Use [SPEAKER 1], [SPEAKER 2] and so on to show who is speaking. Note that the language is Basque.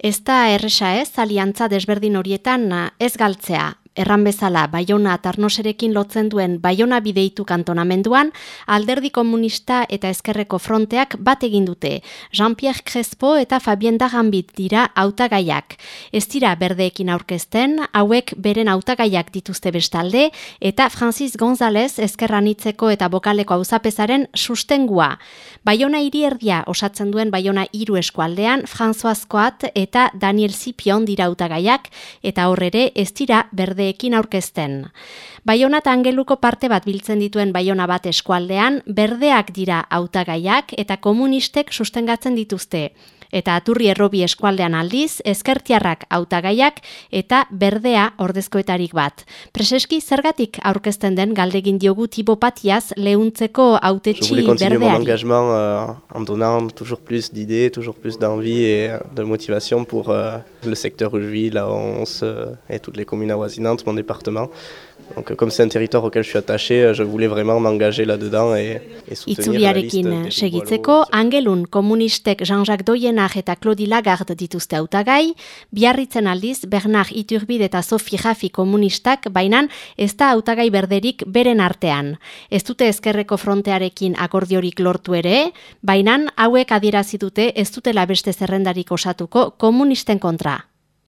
[SPEAKER 1] Ez da erresa ez, aliantza desberdin horietan ez galtzea, Erran bezala, Baiona Tarnoserekin lotzen duen Baiona bideitu kantonamenduan, alderdi komunista eta ezkerreko fronteak bat egin dute. Jean-Pierre Crespo eta Fabien Dagambit dira hautagaiak. Ez dira berdeekin aurkezten, hauek beren hautagaiak dituzte bestalde, eta Francis González ezkerranitzeko eta bokaleko auzapezaren sustengua. Baiona hiri erdia osatzen duen Baiona hiru eskualdean, François Coat eta Daniel Sipion dira hautagaiak, eta horrere ez dira berde berdeekin aurkezten. Baiona eta angeluko parte bat biltzen dituen baiona bat eskualdean, berdeak dira hautagaiak eta komunistek sustengatzen dituzte eta aturri errobi eskualdean aldiz, ezkertiarrak hautagaiak eta berdea ordezkoetarik bat. Preseski zergatik aurkezten den galdegin diogu tipo patiaz lehuntzeko autetxi berdeari.
[SPEAKER 2] Euh, en donnant toujours plus d'idées, toujours plus d'envie et de motivation pour euh, le secteur où je vis, la Once euh, et toutes les communes avoisinantes, mon département. Donc, comme c'est un territoire auquel je suis attaché, je voulais vraiment m'engager là-dedans et, et soutenir la liste
[SPEAKER 1] segitzeko, Angelun komunistek Jean-Jacques Doyenak eta Claudie Lagarde dituzte hautagai, biarritzen aldiz Bernard Iturbide eta Sophie Jaffi komunistak, bainan ez da hautagai berderik beren artean. Ez dute ezkerreko frontearekin akordiorik lortu ere, bainan hauek adierazitute ez dutela beste zerrendarik osatuko komunisten kontra.